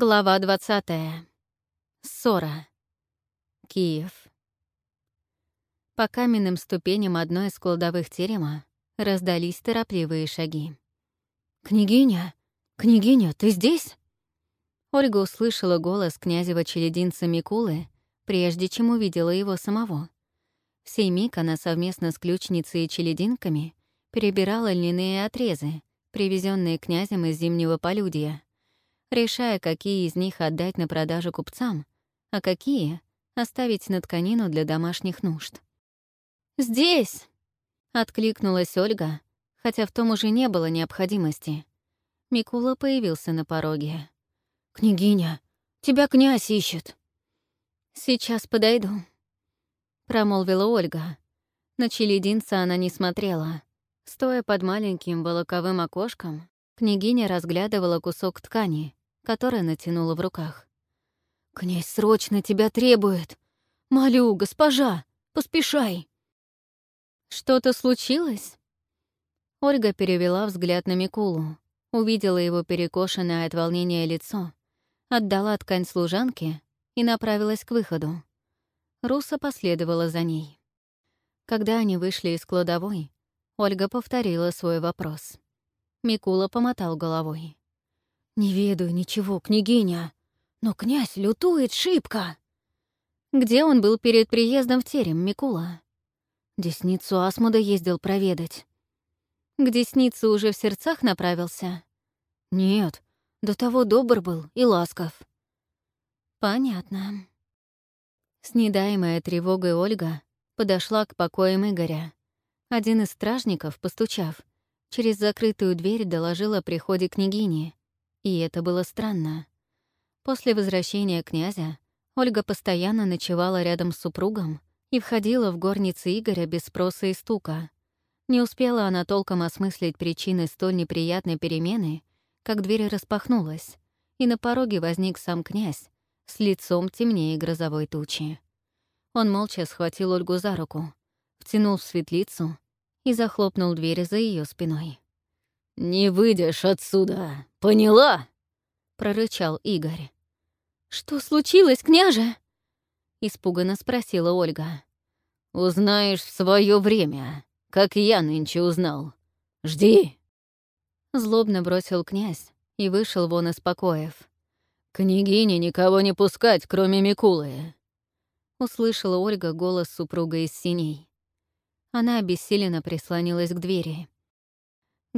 Глава 20. Ссора. Киев. По каменным ступеням одной из кладовых терема раздались торопливые шаги. «Княгиня! Княгиня, ты здесь?» Ольга услышала голос князева-челединца Микулы, прежде чем увидела его самого. В сей миг она совместно с ключницей и челединками перебирала льняные отрезы, привезенные князем из Зимнего полюдья — решая, какие из них отдать на продажу купцам, а какие — оставить на тканину для домашних нужд. «Здесь!» — откликнулась Ольга, хотя в том уже не было необходимости. Микула появился на пороге. «Княгиня, тебя князь ищет!» «Сейчас подойду», — промолвила Ольга. На челединца она не смотрела. Стоя под маленьким волоковым окошком, княгиня разглядывала кусок ткани, которое натянула в руках. «Князь срочно тебя требует! Молю, госпожа, поспешай!» «Что-то случилось?» Ольга перевела взгляд на Микулу, увидела его перекошенное от волнения лицо, отдала ткань служанке и направилась к выходу. Руса последовала за ней. Когда они вышли из кладовой, Ольга повторила свой вопрос. Микула помотал головой. «Не ведаю ничего, княгиня, но князь лютует шибко». «Где он был перед приездом в терем, Микула?» Десницу Асмуда ездил проведать. К деснице уже в сердцах направился? Нет, до того добр был и ласков. Понятно. С недаемой тревогой Ольга подошла к покоям Игоря. Один из стражников, постучав, через закрытую дверь доложил о приходе княгини. И это было странно. После возвращения князя Ольга постоянно ночевала рядом с супругом и входила в горницы Игоря без спроса и стука. Не успела она толком осмыслить причины столь неприятной перемены, как дверь распахнулась, и на пороге возник сам князь с лицом темнее грозовой тучи. Он молча схватил Ольгу за руку, втянул в светлицу и захлопнул дверь за ее спиной. «Не выйдешь отсюда, поняла?» — прорычал Игорь. «Что случилось, княже?» — испуганно спросила Ольга. «Узнаешь в свое время, как я нынче узнал. Жди!» Злобно бросил князь и вышел вон из покоев. «Княгине никого не пускать, кроме Микулы!» Услышала Ольга голос супруга из синей. Она обессиленно прислонилась к двери.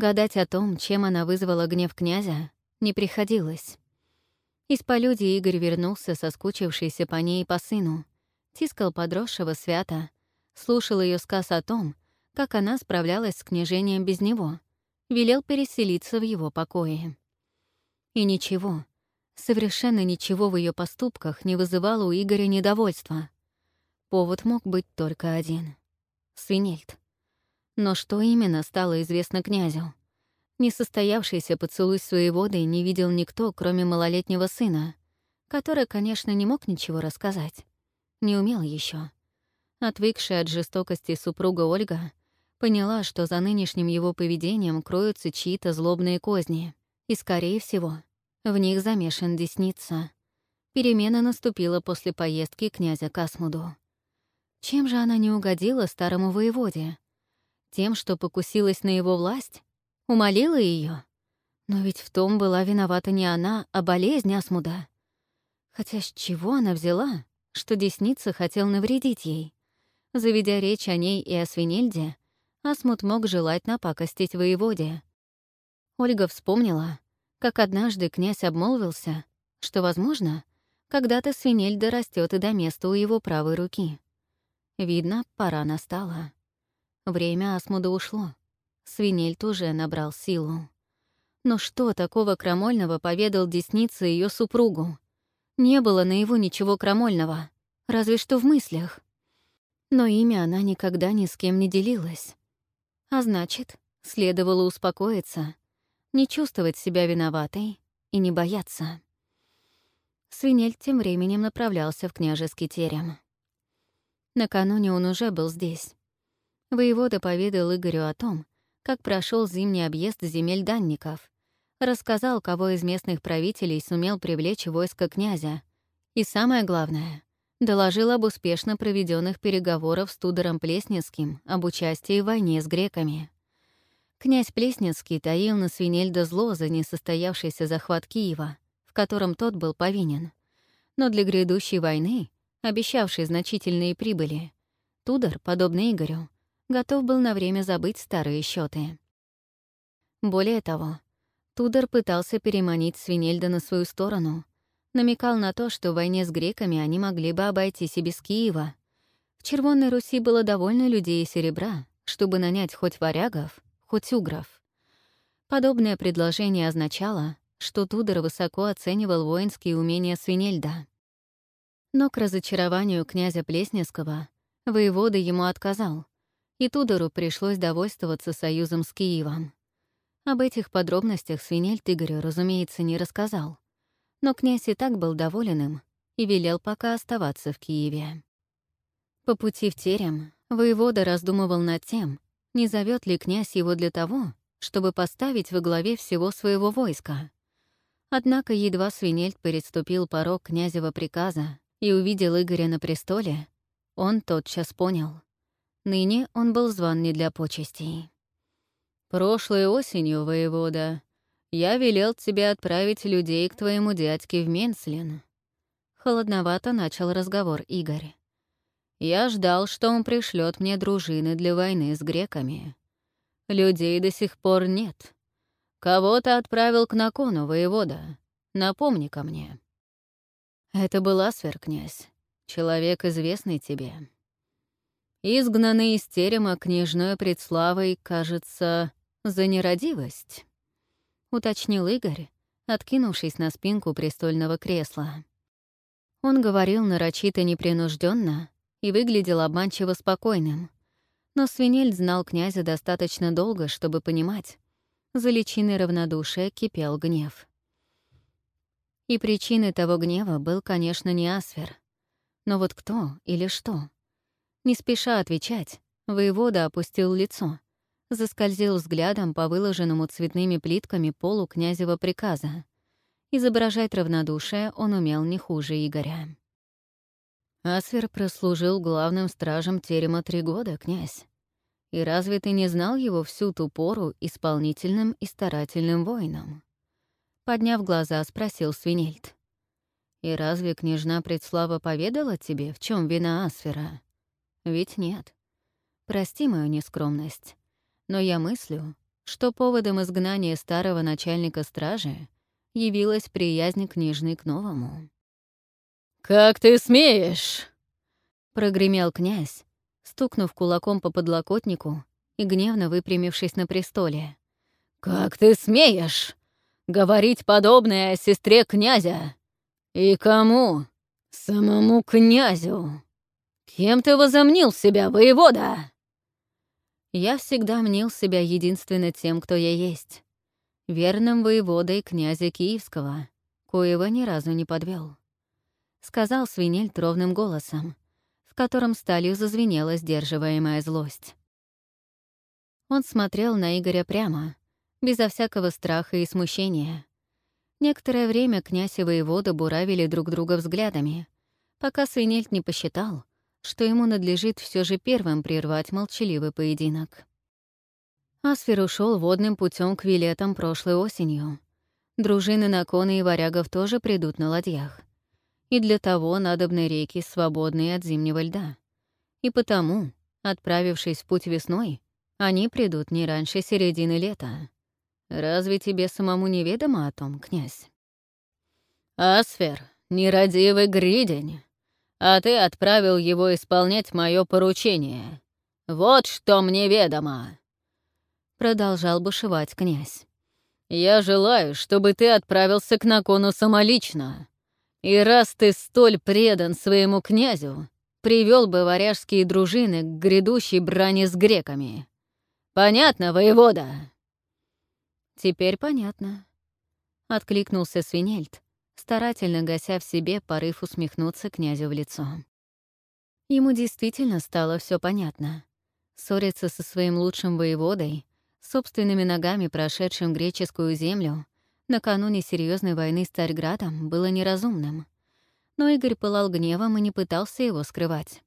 Гадать о том, чем она вызвала гнев князя, не приходилось. Из полюди Игорь вернулся, соскучившийся по ней и по сыну, тискал подросшего свято, слушал ее сказ о том, как она справлялась с княжением без него, велел переселиться в его покое. И ничего, совершенно ничего в ее поступках не вызывало у Игоря недовольства. Повод мог быть только один — Свинельд. Но что именно стало известно князю? Несостоявшийся поцелуй своей воды не видел никто, кроме малолетнего сына, который, конечно, не мог ничего рассказать. Не умел еще. Отвыкшая от жестокости супруга Ольга поняла, что за нынешним его поведением кроются чьи-то злобные козни, и, скорее всего, в них замешан десница. Перемена наступила после поездки князя к Асмуду. Чем же она не угодила старому воеводе? Тем, что покусилась на его власть? Умолила ее? Но ведь в том была виновата не она, а болезнь Асмуда. Хотя с чего она взяла, что Десница хотел навредить ей? Заведя речь о ней и о Свинельде, Асмуд мог желать напакостить воеводе. Ольга вспомнила, как однажды князь обмолвился, что, возможно, когда-то Свинельда растет и до места у его правой руки. Видно, пора настала. Время Асмуда ушло. Свинельт уже набрал силу. Но что такого крамольного поведал десница ее супругу? Не было на его ничего крамольного, разве что в мыслях. Но имя она никогда ни с кем не делилась. А значит, следовало успокоиться, не чувствовать себя виноватой и не бояться. Свинель тем временем направлялся в княжеский терем. Накануне он уже был здесь. Воевода поведал Игорю о том, как прошел зимний объезд земель данников, рассказал, кого из местных правителей сумел привлечь войско князя, и самое главное, доложил об успешно проведенных переговорах с Тудором Плеснецким об участии в войне с греками. Князь Плеснецкий таил на Свинельда зло за несостоявшийся захват Киева, в котором тот был повинен. Но для грядущей войны, обещавшей значительные прибыли, Тудор, подобно Игорю, готов был на время забыть старые счеты. Более того, Тудор пытался переманить Свинельда на свою сторону, намекал на то, что в войне с греками они могли бы обойтись и без Киева. В Червонной Руси было довольно людей и серебра, чтобы нанять хоть варягов, хоть угров. Подобное предложение означало, что Тудор высоко оценивал воинские умения Свинельда. Но к разочарованию князя Плесневского воевода ему отказал, и Тудору пришлось довольствоваться союзом с Киевом. Об этих подробностях Свинельд Игорю, разумеется, не рассказал но князь и так был доволен им и велел пока оставаться в Киеве. По пути в терем воевода раздумывал над тем, не зовет ли князь его для того, чтобы поставить во главе всего своего войска. Однако едва Свинельд переступил порог князева приказа и увидел Игоря на престоле, он тотчас понял. Ныне он был зван не для почестей. «Прошлой осенью, воевода, я велел тебе отправить людей к твоему дядьке в Менслин». Холодновато начал разговор Игорь. «Я ждал, что он пришлет мне дружины для войны с греками. Людей до сих пор нет. Кого-то отправил к Накону, воевода. напомни ко мне». Это был князь, человек, известный тебе. Изгнанный из терема княжной предславой, кажется, за нерадивость. — уточнил Игорь, откинувшись на спинку престольного кресла. Он говорил нарочито непринужденно и выглядел обманчиво спокойным. Но Свинель знал князя достаточно долго, чтобы понимать, за личиной равнодушия кипел гнев. И причиной того гнева был, конечно, не Асфер. Но вот кто или что? Не спеша отвечать, воевода опустил лицо — заскользил взглядом по выложенному цветными плитками полу князева приказа. Изображать равнодушие он умел не хуже Игоря. Асфер прослужил главным стражем терема три года, князь. И разве ты не знал его всю ту пору исполнительным и старательным воином? Подняв глаза, спросил Свинельд. И разве княжна Предслава поведала тебе, в чем вина Асфера? Ведь нет. Прости мою нескромность но я мыслю, что поводом изгнания старого начальника стражи явилась приязнь княжны к новому. «Как ты смеешь?» — прогремел князь, стукнув кулаком по подлокотнику и гневно выпрямившись на престоле. «Как ты смеешь говорить подобное о сестре князя? И кому? Самому князю? Кем ты возомнил себя, воевода?» Я всегда мнил себя единственно тем, кто я есть. Верным воеводой князя Киевского, коего ни разу не подвел. Сказал Свинель ровным голосом, в котором сталью зазвенела сдерживаемая злость. Он смотрел на Игоря прямо, безо всякого страха и смущения. Некоторое время князь и воевода буравили друг друга взглядами, пока Свинельт не посчитал, что ему надлежит все же первым прервать молчаливый поединок. Асфер ушел водным путем к вилетам прошлой осенью. Дружины Накона и Варягов тоже придут на ладьях. И для того надобны реки, свободные от зимнего льда. И потому, отправившись в путь весной, они придут не раньше середины лета. Разве тебе самому неведомо о том, князь? Асфер, нерадивый гридень, а ты отправил его исполнять мое поручение. Вот что мне ведомо!» Продолжал бушевать князь. «Я желаю, чтобы ты отправился к Накону самолично. И раз ты столь предан своему князю, привел бы варяжские дружины к грядущей брани с греками. Понятно, воевода?» «Теперь понятно», — откликнулся Свинельд, старательно гася в себе порыв усмехнуться князю в лицо. Ему действительно стало все понятно. Ссориться со своим лучшим воеводой, собственными ногами прошедшим греческую землю, накануне серьезной войны с Царьградом было неразумным. Но Игорь пылал гневом и не пытался его скрывать.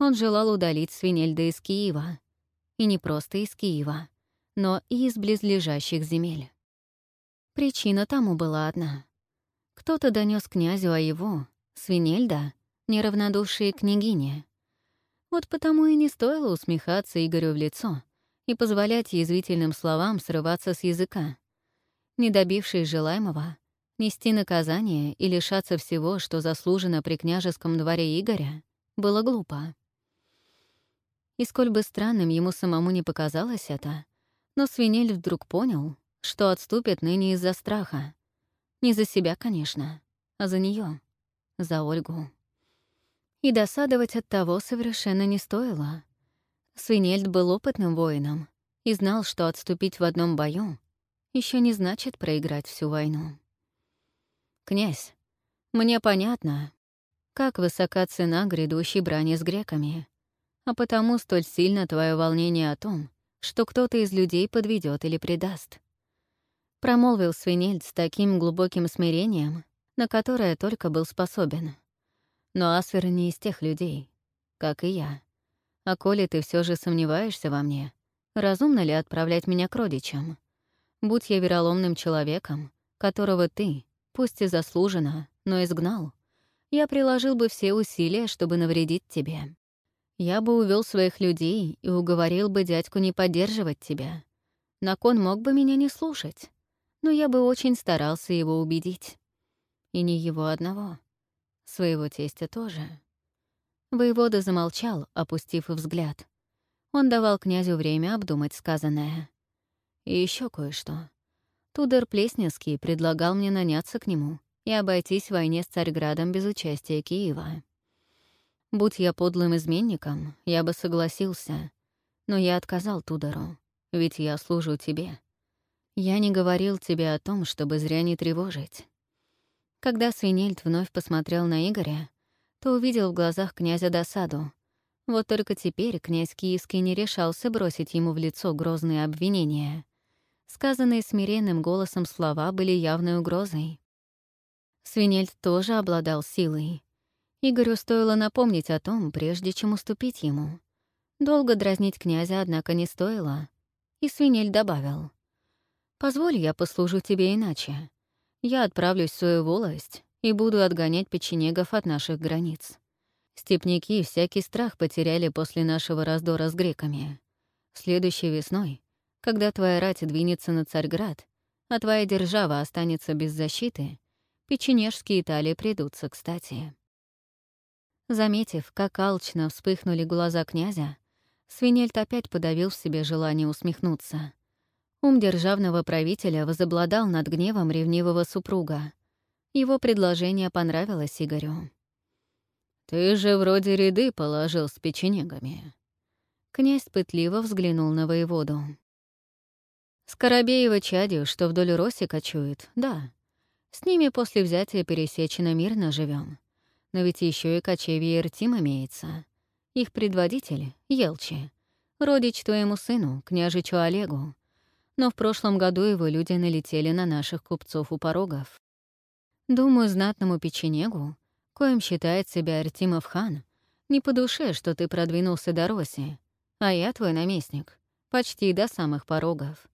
Он желал удалить Свинельда из Киева. И не просто из Киева, но и из близлежащих земель. Причина тому была одна. Кто-то донес князю о его, Свинельда, неравнодушие княгине. Вот потому и не стоило усмехаться Игорю в лицо и позволять язвительным словам срываться с языка. Не добившись желаемого, нести наказание и лишаться всего, что заслужено при княжеском дворе Игоря, было глупо. И сколь бы странным ему самому не показалось это, но Свинель вдруг понял, что отступит ныне из-за страха. Не за себя, конечно, а за нее, за Ольгу. И досадовать от того совершенно не стоило. Свинельд был опытным воином и знал, что отступить в одном бою еще не значит проиграть всю войну. «Князь, мне понятно, как высока цена грядущей брани с греками, а потому столь сильно твое волнение о том, что кто-то из людей подведет или предаст. Промолвил Свинельд с таким глубоким смирением, на которое только был способен. Но Асфер не из тех людей, как и я. А коли ты все же сомневаешься во мне, разумно ли отправлять меня к родичам? Будь я вероломным человеком, которого ты, пусть и заслуженно, но изгнал, я приложил бы все усилия, чтобы навредить тебе. Я бы увел своих людей и уговорил бы дядьку не поддерживать тебя. Након мог бы меня не слушать, но я бы очень старался его убедить. И не его одного. Своего тестя тоже. Воевода замолчал, опустив взгляд. Он давал князю время обдумать сказанное. И еще кое-что. Тудор Плесневский предлагал мне наняться к нему и обойтись в войне с Царьградом без участия Киева. Будь я подлым изменником, я бы согласился. Но я отказал Тудору, ведь я служу тебе. Я не говорил тебе о том, чтобы зря не тревожить. Когда Свинельд вновь посмотрел на Игоря, то увидел в глазах князя досаду. Вот только теперь князь Киевский не решался бросить ему в лицо грозные обвинения. Сказанные смиренным голосом слова были явной угрозой. Свинельд тоже обладал силой, Игорю стоило напомнить о том, прежде чем уступить ему. Долго дразнить князя, однако, не стоило. И свинель добавил. «Позволь, я послужу тебе иначе. Я отправлюсь в свою волость и буду отгонять печенегов от наших границ. Степняки всякий страх потеряли после нашего раздора с греками. Следующей весной, когда твоя рать двинется на Царьград, а твоя держава останется без защиты, печенежские Италии придутся кстати. Заметив, как алчно вспыхнули глаза князя, Свинельт опять подавил в себе желание усмехнуться. Ум державного правителя возобладал над гневом ревнивого супруга. Его предложение понравилось Игорю. «Ты же вроде ряды положил с печенегами». Князь пытливо взглянул на воеводу. «Скоробеева чадью, что вдоль роси кочует, да. С ними после взятия пересечено мирно живем. Но ведь еще и кочевье Иртим имеется. Их предводитель — Елчи, родич твоему сыну, княжичу Олегу. Но в прошлом году его люди налетели на наших купцов у порогов. Думаю, знатному печенегу, коим считает себя Артимов хан, не по душе, что ты продвинулся до Роси, а я твой наместник, почти до самых порогов.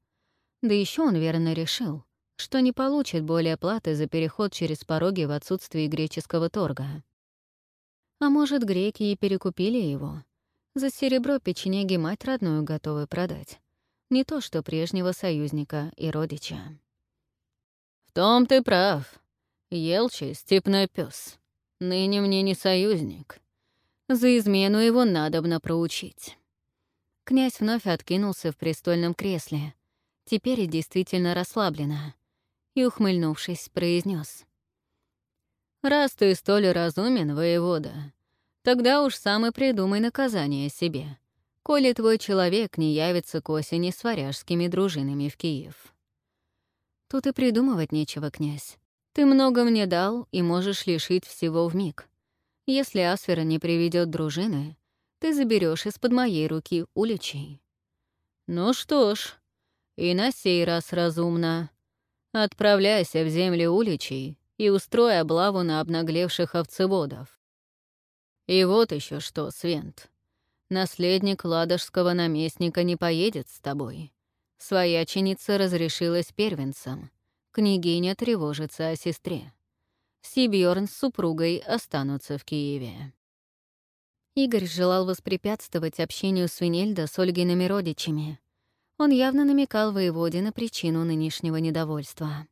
Да еще он верно решил, что не получит более платы за переход через пороги в отсутствие греческого торга. А может, греки и перекупили его. За серебро печенеги мать родную готовы продать. Не то что прежнего союзника и родича. «В том ты прав. Елчи — степной пес. Ныне мне не союзник. За измену его надобно проучить». Князь вновь откинулся в престольном кресле, теперь действительно расслабленно, и, ухмыльнувшись, произнес: Раз ты столь разумен, воевода, тогда уж сам и придумай наказание себе, коли твой человек не явится к осени с варяжскими дружинами в Киев. Тут и придумывать нечего, князь. Ты много мне дал и можешь лишить всего в миг. Если Асфера не приведет дружины, ты заберешь из-под моей руки уличей. Ну что ж, и на сей раз разумно. Отправляйся в земли уличей и устрой облаву на обнаглевших овцеводов. И вот еще что, Свент. Наследник ладожского наместника не поедет с тобой. Свояченица разрешилась первенцам. Княгиня тревожится о сестре. Сибьорн с супругой останутся в Киеве. Игорь желал воспрепятствовать общению Свинельда с Ольгиными родичами. Он явно намекал воеводе на причину нынешнего недовольства.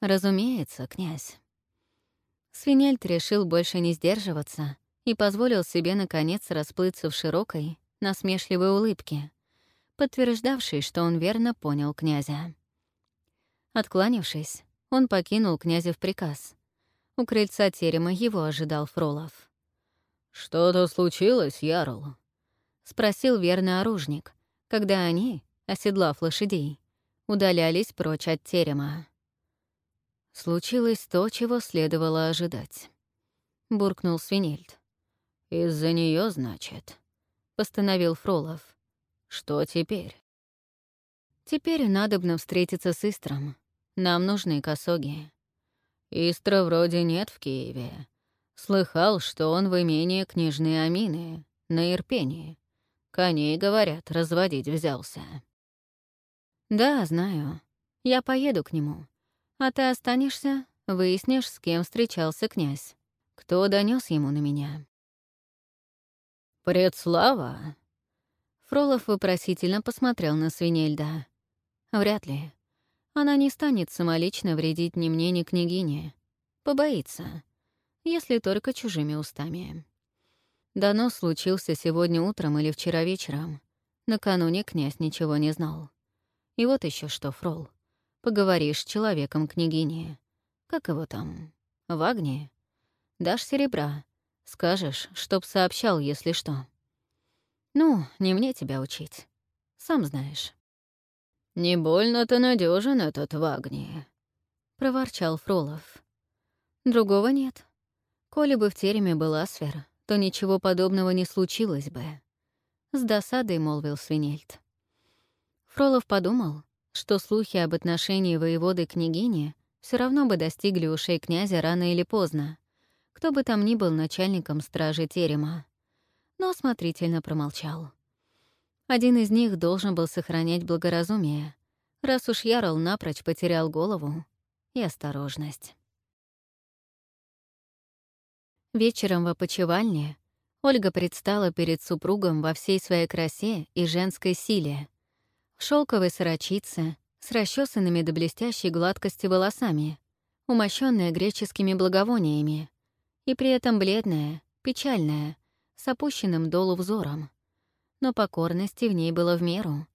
Разумеется, князь. Свинельд решил больше не сдерживаться и позволил себе, наконец, расплыться в широкой, насмешливой улыбке, подтверждавшей, что он верно понял князя. Откланившись, он покинул князя в приказ. У крыльца терема его ожидал Фролов. «Что-то случилось, Ярл?» — спросил верный оружник, когда они, оседлав лошадей, удалялись прочь от терема. Случилось то, чего следовало ожидать. Буркнул Свинельд. «Из-за нее, значит», — постановил Фролов. «Что теперь?» «Теперь надобно встретиться с Истром. Нам нужны косоги». «Истра вроде нет в Киеве. Слыхал, что он в имении княжны Амины, на Ирпении. Коней, говорят, разводить взялся. Да, знаю. Я поеду к нему. А ты останешься, выяснишь, с кем встречался князь. Кто донес ему на меня. «Предслава?» Фролов вопросительно посмотрел на Свинельда. «Вряд ли. Она не станет самолично вредить ни мне, ни княгине. Побоится если только чужими устами. Донос случился сегодня утром или вчера вечером. Накануне князь ничего не знал. И вот еще что, Фрол. Поговоришь с человеком княгини. Как его там? Вагни? Дашь серебра. Скажешь, чтоб сообщал, если что. Ну, не мне тебя учить. Сам знаешь. «Не больно-то надежен этот Вагни», — проворчал Фролов. «Другого нет. Коли бы в тереме была сфера, то ничего подобного не случилось бы. С досадой молвил Свинельд. Фролов подумал, что слухи об отношении воеводы к княгине все равно бы достигли ушей князя рано или поздно, кто бы там ни был начальником стражи терема. Но осмотрительно промолчал. Один из них должен был сохранять благоразумие, раз уж Ярл напрочь потерял голову и осторожность. Вечером в опочивальне Ольга предстала перед супругом во всей своей красе и женской силе. В шелковой сорочице, с расчесанными до блестящей гладкости волосами, умощенная греческими благовониями, и при этом бледная, печальная, с опущенным долу взором. Но покорности в ней было в меру.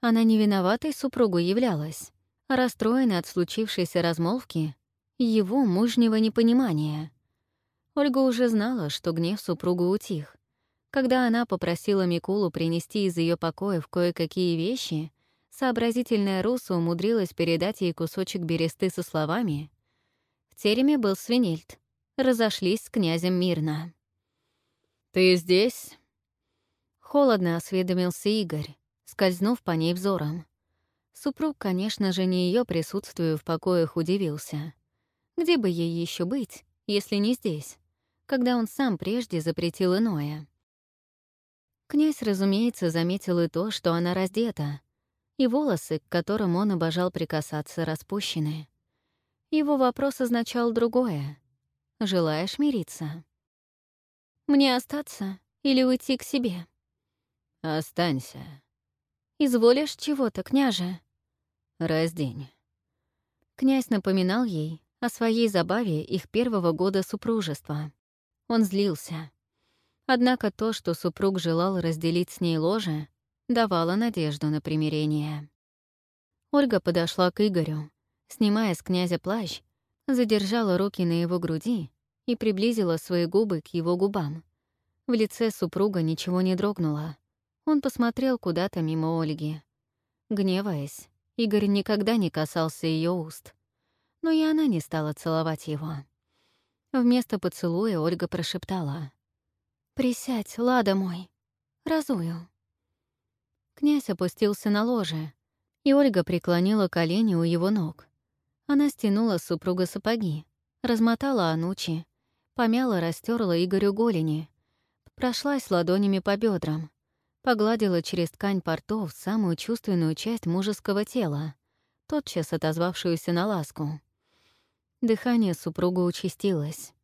Она не виноватой супругу являлась, а расстроена от случившейся размолвки его мужнего непонимания — Ольга уже знала, что гнев супругу утих. Когда она попросила Микулу принести из ее покоев кое-какие вещи, сообразительная Руса умудрилась передать ей кусочек бересты со словами «В тереме был свинельт. Разошлись с князем мирно». «Ты здесь?» Холодно осведомился Игорь, скользнув по ней взором. Супруг, конечно же, не ее присутствию в покоях удивился. Где бы ей еще быть, если не здесь? когда он сам прежде запретил иное. Князь, разумеется, заметил и то, что она раздета, и волосы, к которым он обожал прикасаться, распущены. Его вопрос означал другое. «Желаешь мириться?» «Мне остаться или уйти к себе?» «Останься». «Изволишь чего-то, княже?» «Раздень». Князь напоминал ей о своей забаве их первого года супружества. Он злился. Однако то, что супруг желал разделить с ней ложе, давало надежду на примирение. Ольга подошла к Игорю, снимая с князя плащ, задержала руки на его груди и приблизила свои губы к его губам. В лице супруга ничего не дрогнуло. Он посмотрел куда-то мимо Ольги. Гневаясь, Игорь никогда не касался ее уст. Но и она не стала целовать его. Вместо поцелуя Ольга прошептала. «Присядь, лада мой, разую». Князь опустился на ложе, и Ольга преклонила колени у его ног. Она стянула супруга сапоги, размотала анучи, помяла, растерла Игорю голени, прошлась ладонями по бедрам, погладила через ткань портов самую чувственную часть мужеского тела, тотчас отозвавшуюся на ласку. Дыхание супруга участилось,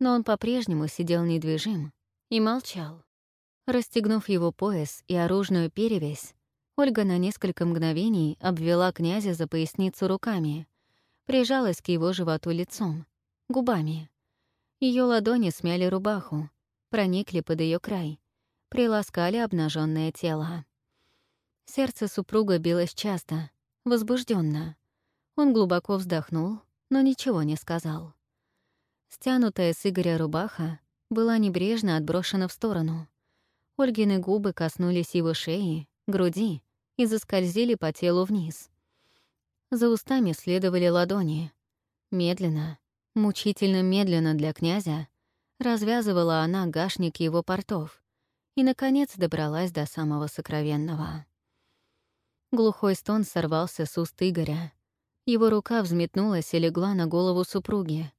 но он по-прежнему сидел недвижим и молчал. Расстегнув его пояс и оружную перевязь, Ольга на несколько мгновений обвела князя за поясницу руками, прижалась к его животу лицом, губами. Ее ладони смяли рубаху, проникли под ее край, приласкали обнаженное тело. Сердце супруга билось часто, возбужденно. Он глубоко вздохнул, но ничего не сказал. Стянутая с Игоря рубаха была небрежно отброшена в сторону. Ольгины губы коснулись его шеи, груди и заскользили по телу вниз. За устами следовали ладони. Медленно, мучительно медленно для князя, развязывала она гашник его портов и, наконец, добралась до самого сокровенного. Глухой стон сорвался с уст Игоря. Его рука взметнулась и легла на голову супруги.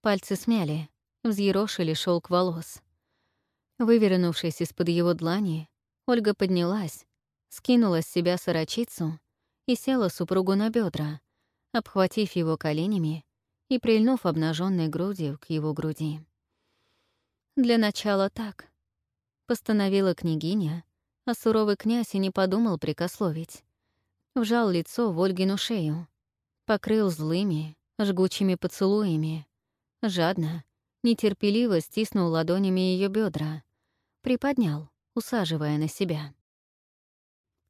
Пальцы смяли, взъерошили шелк волос. Вывернувшись из-под его длани, Ольга поднялась, скинула с себя сорочицу и села супругу на бедра, обхватив его коленями и прильнув обнаженной грудью к его груди. «Для начала так», — постановила княгиня, а суровый князь и не подумал прикословить. Вжал лицо в Ольгину шею, покрыл злыми, жгучими поцелуями, жадно, нетерпеливо стиснул ладонями ее бедра, приподнял, усаживая на себя.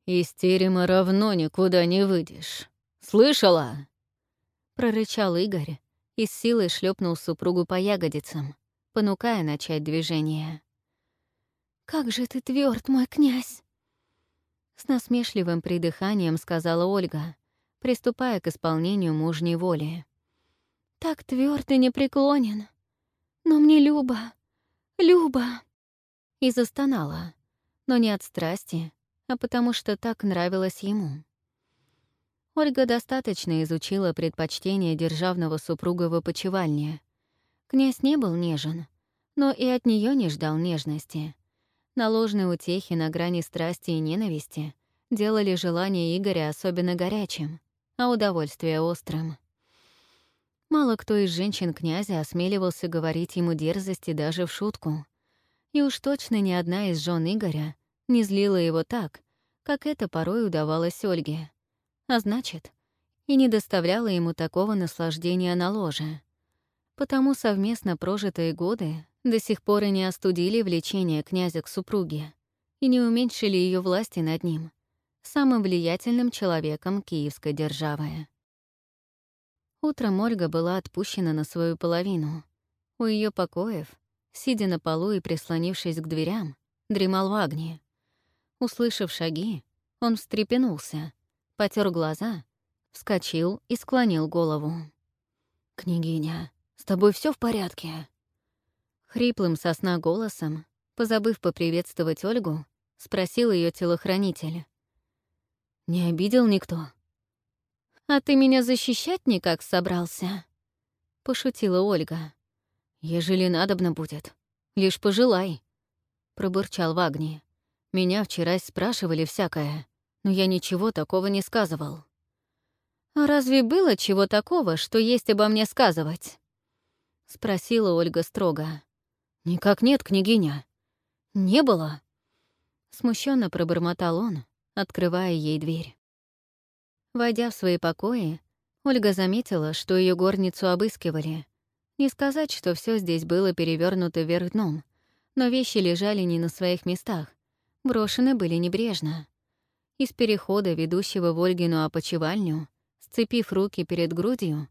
«Из терема равно никуда не выйдешь. Слышала?» Прорычал Игорь и с силой шлепнул супругу по ягодицам, понукая начать движение. «Как же ты тверд, мой князь!» С насмешливым придыханием сказала Ольга, приступая к исполнению мужней воли. «Так тверд и непреклонен. Но мне Люба, Люба!» И застонала, но не от страсти, а потому что так нравилось ему. Ольга достаточно изучила предпочтения державного супруга в опочивальне. Князь не был нежен, но и от нее не ждал нежности. Наложные утехи на грани страсти и ненависти делали желание Игоря особенно горячим, а удовольствие острым. Мало кто из женщин князя осмеливался говорить ему дерзости даже в шутку. И уж точно ни одна из жен Игоря не злила его так, как это порой удавалось Ольге. А значит, и не доставляла ему такого наслаждения на ложе. Потому совместно прожитые годы до сих пор и не остудили влечение князя к супруге и не уменьшили ее власти над ним, самым влиятельным человеком киевской державы. Утром Ольга была отпущена на свою половину. У ее покоев, сидя на полу и прислонившись к дверям, дремал Вагни. Услышав шаги, он встрепенулся, потер глаза, вскочил и склонил голову. «Княгиня, с тобой все в порядке?» Хриплым сосна голосом, позабыв поприветствовать Ольгу, спросил ее телохранитель. «Не обидел никто?» «А ты меня защищать никак собрался?» — пошутила Ольга. «Ежели надобно будет, лишь пожелай», — пробурчал Вагни. Меня вчера спрашивали всякое, но я ничего такого не сказывал. «А разве было чего такого, что есть обо мне сказывать?» — спросила Ольга строго. «Никак нет, княгиня. Не было». Смущенно пробормотал он, открывая ей дверь. Войдя в свои покои, Ольга заметила, что ее горницу обыскивали. Не сказать, что все здесь было перевернуто вверх дном, но вещи лежали не на своих местах, брошены были небрежно. Из перехода, ведущего в Ольгину опочивальню, сцепив руки перед грудью,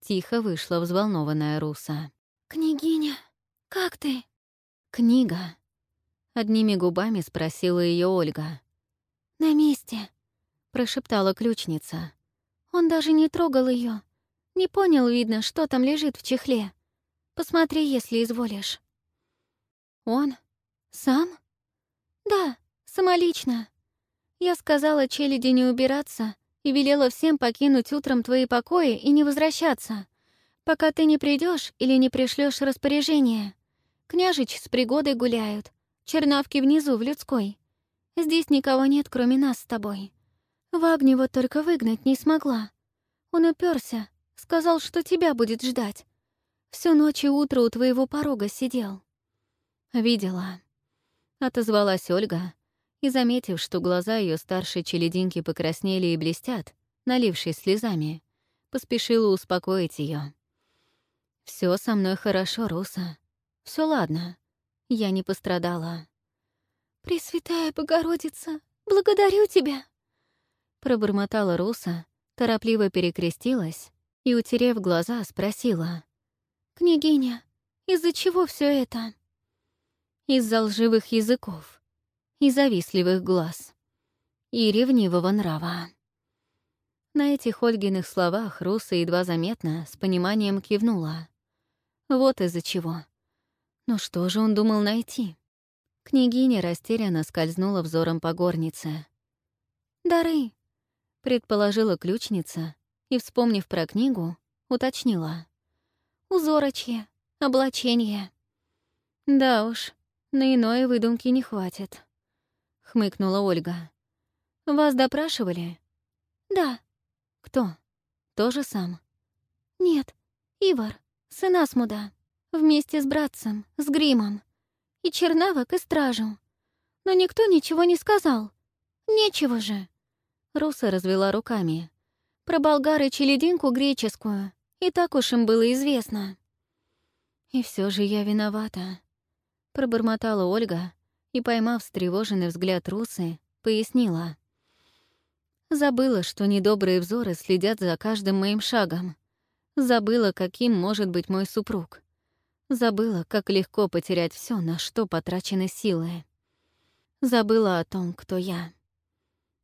тихо вышла взволнованная Руса. «Княгиня, как ты?» «Книга», — одними губами спросила ее Ольга. «На месте», — прошептала ключница. «Он даже не трогал ее. Не понял, видно, что там лежит в чехле. Посмотри, если изволишь». «Он? Сам?» «Да, самолично. Я сказала челяди не убираться и велела всем покинуть утром твои покои и не возвращаться, пока ты не придешь или не пришлешь распоряжение. Княжич с пригодой гуляют, чернавки внизу, в людской. Здесь никого нет, кроме нас с тобой. Вагнева только выгнать не смогла. Он уперся, сказал, что тебя будет ждать. Всю ночь и утро у твоего порога сидел. Видела. Отозвалась Ольга, и, заметив, что глаза ее старшей челединки покраснели и блестят, налившись слезами, поспешила успокоить ее. Все со мной хорошо, Руса. Все ладно. Я не пострадала. «Пресвятая Богородица, благодарю тебя!» Пробормотала Руса, торопливо перекрестилась и, утерев глаза, спросила. «Княгиня, из-за чего все это?» «Из-за лживых языков и завистливых глаз и ревнивого нрава». На этих Ольгиных словах Руса едва заметно, с пониманием кивнула. Вот из-за чего. Но что же он думал найти? Княгиня растерянно скользнула взором по горнице. «Дары», — предположила ключница и, вспомнив про книгу, уточнила. «Узорочье, облачение». «Да уж, на иное выдумки не хватит», — хмыкнула Ольга. «Вас допрашивали?» «Да». «Кто? Тоже сам?» «Нет, Ивар, сын Асмуда, вместе с братцем, с Гримом, и чернавок, и стражу. Но никто ничего не сказал. Нечего же». Руса развела руками. Про болгары и челединку греческую. И так уж им было известно. «И все же я виновата», — пробормотала Ольга и, поймав встревоженный взгляд Русы, пояснила. Забыла, что недобрые взоры следят за каждым моим шагом. Забыла, каким может быть мой супруг. Забыла, как легко потерять все, на что потрачены силы. Забыла о том, кто я.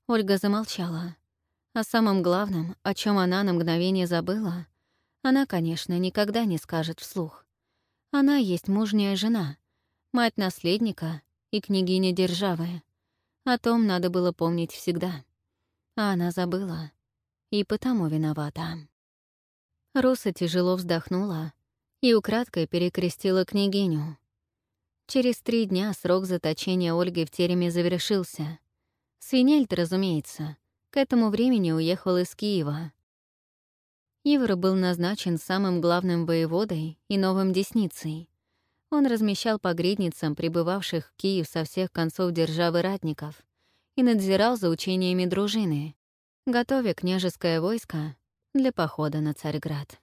Ольга замолчала. О самом главном, о чем она на мгновение забыла, она, конечно, никогда не скажет вслух. Она есть мужняя жена, мать наследника и княгиня державы. О том надо было помнить всегда. А она забыла. И потому виновата. Руса тяжело вздохнула и украдкой перекрестила княгиню. Через три дня срок заточения Ольги в тереме завершился. Свинельд, разумеется, к этому времени уехал из Киева. Ивар был назначен самым главным воеводой и новым десницей. Он размещал по гридницам прибывавших в Киев со всех концов державы ратников и надзирал за учениями дружины, готовя княжеское войско для похода на Царьград.